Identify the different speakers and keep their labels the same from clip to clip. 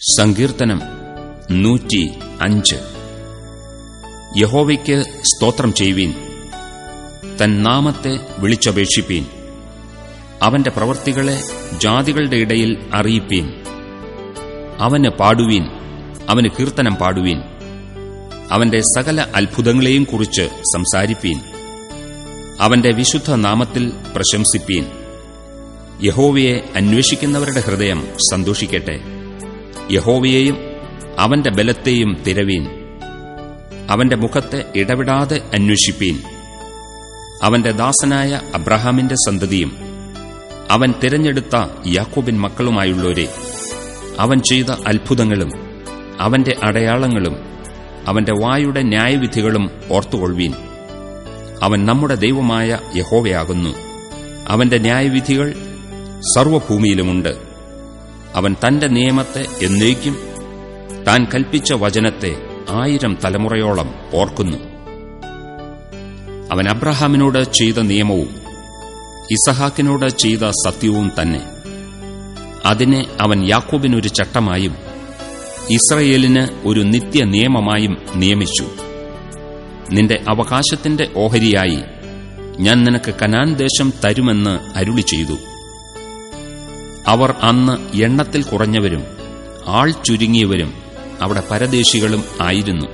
Speaker 1: സങ്കീർത്തനം നൂറ്റി അഞ്ച്. യഹോവയ്ക്ക് സ്തോത്രം ചെയ്യുവീൻ. തൻ നാമത്തെ വിളിച്ചപേക്ഷിപ്പീൻ. അവന്റെ പ്രവൃത്തികളെ ജാതികളുടെ ഇടയിൽ അറിയിപ്പീൻ. അവന് പാടുവീൻ. അവന് കീർത്തനം പാടുവീൻ. അവന്റെ സകല അത്ഭുതങ്ങളെയും കുറിച്ച് സംസാരിപ്പീൻ. അവന്റെ വിശുദ്ധ നാമത്തിൽ പ്രശംസിപ്പീൻ. യഹോവയെ അന്വേഷിക്കുന്നവരുടെ ഹൃദയം സന്തോഷിക്കട്ടെ. യഹോവയെയും അവന്റെ ബലത്തെയും തിരവീൻ. അവന്റെ മുഖത്തെ ഇടവിടാതെ അന്വേഷിപ്പീൻ. അവന്റെ ദാസനായ അബ്രഹാമിന്റെ സന്തതിയും അവൻ തിരഞ്ഞെടുത്ത യാക്കോബിൻ മക്കളുമായുള്ളവരെ അവൻ ചെയ്ത അത്ഭുതങ്ങളും അവന്റെ അടയാളങ്ങളും അവന്റെ വായുടെ ന്യായവിധികളും ഓർത്തുകൊള്ളുവീൻ. അവൻ നമ്മുടെ ദൈവമായ യഹോവയാകുന്നു. അവന്റെ ന്യായവിധികൾ സർവഭൂമിയിലുമുണ്ട് അവൻ തന്റെ നിയമത്തെ എന്നേക്കും താൻ കൽപ്പിച്ച വചനത്തെ ആയിരം തലമുറയോളം ഓർക്കുന്നു. അവൻ അബ്രഹാമിനോട് ചെയ്ത നിയമവും ഇസഹാക്കിനോട് ചെയ്ത സത്യവും തന്നെ. അതിനെ അവൻ യാക്കോബിനൊരു ചട്ടമായും ഇസ്രയേലിന് ഒരു നിത്യ നിയമമായും നിയമിച്ചു. നിന്റെ അവകാശത്തിന്റെ ഓഹരിയായി ഞാൻ നിനക്ക് കനാൻ ദേശം തരുമെന്ന് അരുളി ചെയ്തു. അവർ അന്ന് എണ്ണത്തിൽ കുറഞ്ഞവരും ആൾ ചുരുങ്ങിയവരും അവിടെ പരദേശികളും ആയിരുന്നു.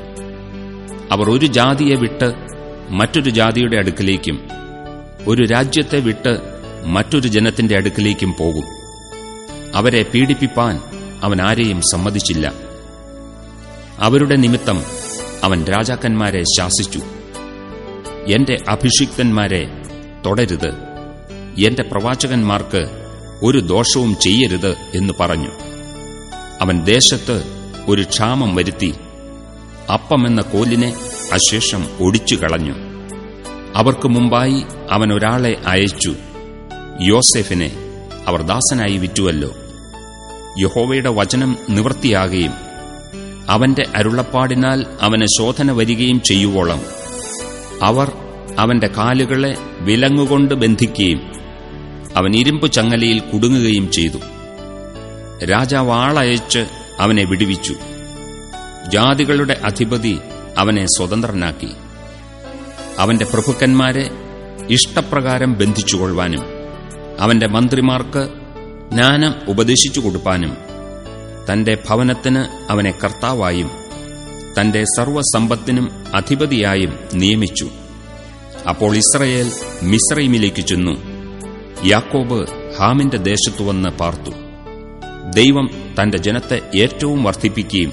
Speaker 1: അവർ ഒരു ജാതിയെ വിട്ട് മറ്റൊരു ജാതിയുടെ അടുക്കിലേക്കും ഒരു രാജ്യത്തെ വിട്ട് മറ്റൊരു ജനത്തിന്റെ അടുക്കിലേക്കും പോകും. അവരെ പീഡിപ്പിപ്പാൻ അവൻ ആരെയും സമ്മതിച്ചില്ല. അവരുടെ നിമിത്തം അവൻ രാജാക്കന്മാരെ ശാസിച്ചു. എന്റെ അഭിഷിക്തന്മാരെ തുടരുത്. എന്റെ പ്രവാചകന്മാർക്ക് ഒരു ദോഷവും ചെയ്യരുത് എന്ന് പറഞ്ഞു. അവൻ ദേശത്ത് ഒരു ക്ഷാമം വരുത്തി. അപ്പമെന്ന കോലിനെ അശേഷം ഒടിച്ചു കളഞ്ഞു. അവർക്ക് മുമ്പായി അവൻ ഒരാളെ അയച്ചു. യോസെഫിനെ അവർ ദാസനായി വിറ്റുവല്ലോ. യഹോവയുടെ വചനം നിവൃത്തിയാകുകയും അവന്റെ അരുളപ്പാടിനാൽ അവന് ശോധന വരികയും ചെയ്യുവോളം. അവർ അവന്റെ കാലുകളെ വിലങ്ങുകൊണ്ട് ബന്ധിക്കുകയും അവൻ ഇരുമ്പ് ചങ്ങലയിൽ കുടുങ്ങുകയും ചെയ്തു. രാജാവ് ആളയച്ച് അവനെ വിടുവിച്ചു. ജാതികളുടെ അധിപതി അവനെ സ്വതന്ത്രനാക്കി. അവന്റെ പ്രഭുക്കന്മാരെ ഇഷ്ടപ്രകാരം ബന്ധിച്ചുകൊള്ളുവാനും അവന്റെ മന്ത്രിമാർക്ക് ജ്ഞാനം ഉപദേശിച്ചു കൊടുപ്പാനും തന്റെ ഭവനത്തിന് അവനെ കർത്താവായും തന്റെ സർവസമ്പത്തിനും അധിപതിയായും നിയമിച്ചു. അപ്പോൾ ഇസ്രയേൽ മിശ്രൈമിലേക്ക് ചെന്നു. യാക്കോബ് ഹാമിന്റെ ദേശത്തു വന്ന് പാർത്തു. ദൈവം തന്റെ ജനത്തെ ഏറ്റവും വർദ്ധിപ്പിക്കുകയും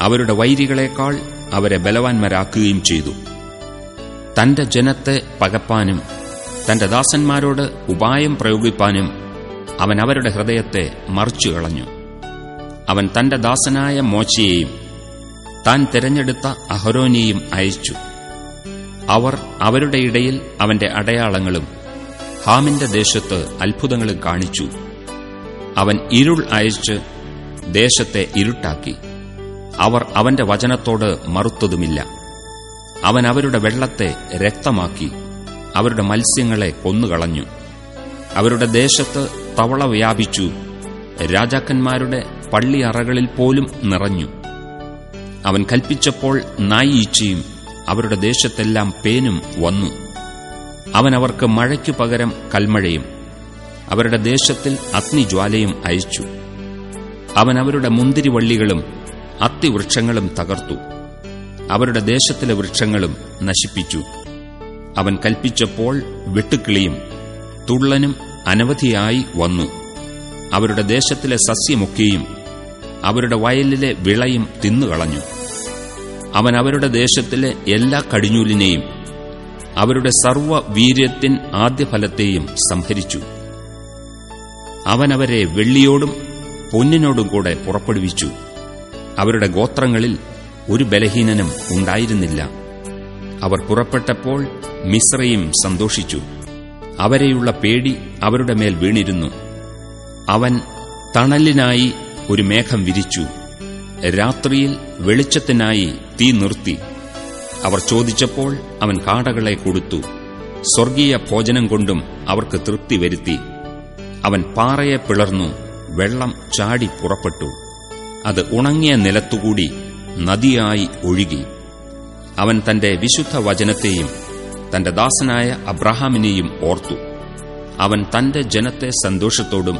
Speaker 1: അവരുടെ വൈരികളെക്കാൾ അവരെ ബലവാന്മാരാക്കുകയും ചെയ്തു. തന്റെ ജനത്തെ പകപ്പാനും തന്റെ ദാസന്മാരോട് ഉപായം പ്രയോഗിപ്പാനും അവൻ അവരുടെ ഹൃദയത്തെ മറിച്ചു കളഞ്ഞു. അവൻ തന്റെ ദാസനായ മോശയെയും താൻ തിരഞ്ഞെടുത്ത അഹരോനെയും അയച്ചു. അവർ അവരുടെ ഇടയിൽ അവന്റെ അടയാളങ്ങളും ഹാമിന്റെ ദേശത്ത് അത്ഭുതങ്ങളും കാണിച്ചു. അവൻ ഇരുൾ അയച്ച് ദേശത്തെ ഇരുട്ടാക്കി. അവർ അവന്റെ വചനത്തോട് മറുത്തതുമില്ല. അവൻ അവരുടെ വെള്ളത്തെ രക്തമാക്കി. അവരുടെ മത്സ്യങ്ങളെ കൊന്നുകളഞ്ഞു. അവരുടെ ദേശത്ത് തവള വ്യാപിച്ചു. രാജാക്കന്മാരുടെ പള്ളിയറകളിൽ പോലും നിറഞ്ഞു. അവൻ കൽപ്പിച്ചപ്പോൾ നായീച്ചയും അവരുടെ ദേശത്തെല്ലാം പേനും വന്നു. അവൻ അവർക്ക് മഴയ്ക്കു പകരം കൽമഴയും അവരുടെ ദേശത്തിൽ അഗ്നിജ്വാലയും അയച്ചു. അവൻ അവരുടെ മുന്തിരിവള്ളികളും അത്തിവൃക്ഷങ്ങളും തകർത്തു. അവരുടെ ദേശത്തിലെ വൃക്ഷങ്ങളും നശിപ്പിച്ചു. അവൻ കൽപ്പിച്ചപ്പോൾ വെട്ടുക്കിളിയും തുള്ളനും അനവധിയായി വന്നു. അവരുടെ ദേശത്തിലെ സസ്യമൊക്കെയും അവരുടെ വയലിലെ വിളയും തിന്നുകളഞ്ഞു. അവൻ അവരുടെ ദേശത്തിലെ എല്ലാ കടിഞ്ഞൂലിനെയും അവരുടെ സർവ വീര്യത്തിൻ ആദ്യഫലത്തെയും സംഹരിച്ചു. അവനവരെ വെള്ളിയോടും പൊന്നിനോടും കൂടെ പുറപ്പെടുവിച്ചു. അവരുടെ ഗോത്രങ്ങളിൽ ഒരു ബലഹീനനും ഉണ്ടായിരുന്നില്ല. അവർ പുറപ്പെട്ടപ്പോൾ മിശ്രയും സന്തോഷിച്ചു. അവരെയുള്ള പേടി അവരുടെ മേൽ വീണിരുന്നു. അവൻ തണലിനായി ഒരു മേഘം വിരിച്ചു. രാത്രിയിൽ വെളിച്ചത്തിനായി തീ നിർത്തി. അവർ ചോദിച്ചപ്പോൾ അവൻ കാടകളെ കൊടുത്തു. സ്വർഗീയ ഭോജനം കൊണ്ടും അവർക്ക് തൃപ്തി വരുത്തി. അവൻ പാറയെ പിളർന്നു വെള്ളം ചാടി പുറപ്പെട്ടു. അത് ഉണങ്ങിയ നിലത്തുകൂടി നദിയായി ഒഴുകി. അവൻ തന്റെ വിശുദ്ധ വചനത്തെയും തന്റെ ദാസനായ അബ്രഹാമിനെയും ഓർത്തു. അവൻ തന്റെ ജനത്തെ സന്തോഷത്തോടും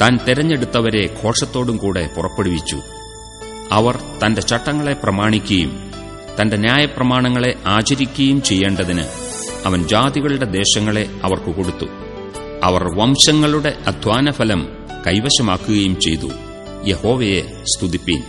Speaker 1: താൻ തെരഞ്ഞെടുത്തവരെ ഘോഷത്തോടും കൂടെ പുറപ്പെടുവിച്ചു. അവർ തന്റെ ചട്ടങ്ങളെ പ്രമാണിക്കുകയും തന്റെ ന്യായപ്രമാണങ്ങളെ ആചരിക്കുകയും ചെയ്യേണ്ടതിന് അവൻ ജാതികളുടെ ദേശങ്ങളെ അവർക്ക് കൊടുത്തു. അവർ വംശങ്ങളുടെ അധ്വാനഫലം കൈവശമാക്കുകയും ചെയ്തു. യഹോവയെ സ്തുതിപ്പീൻ.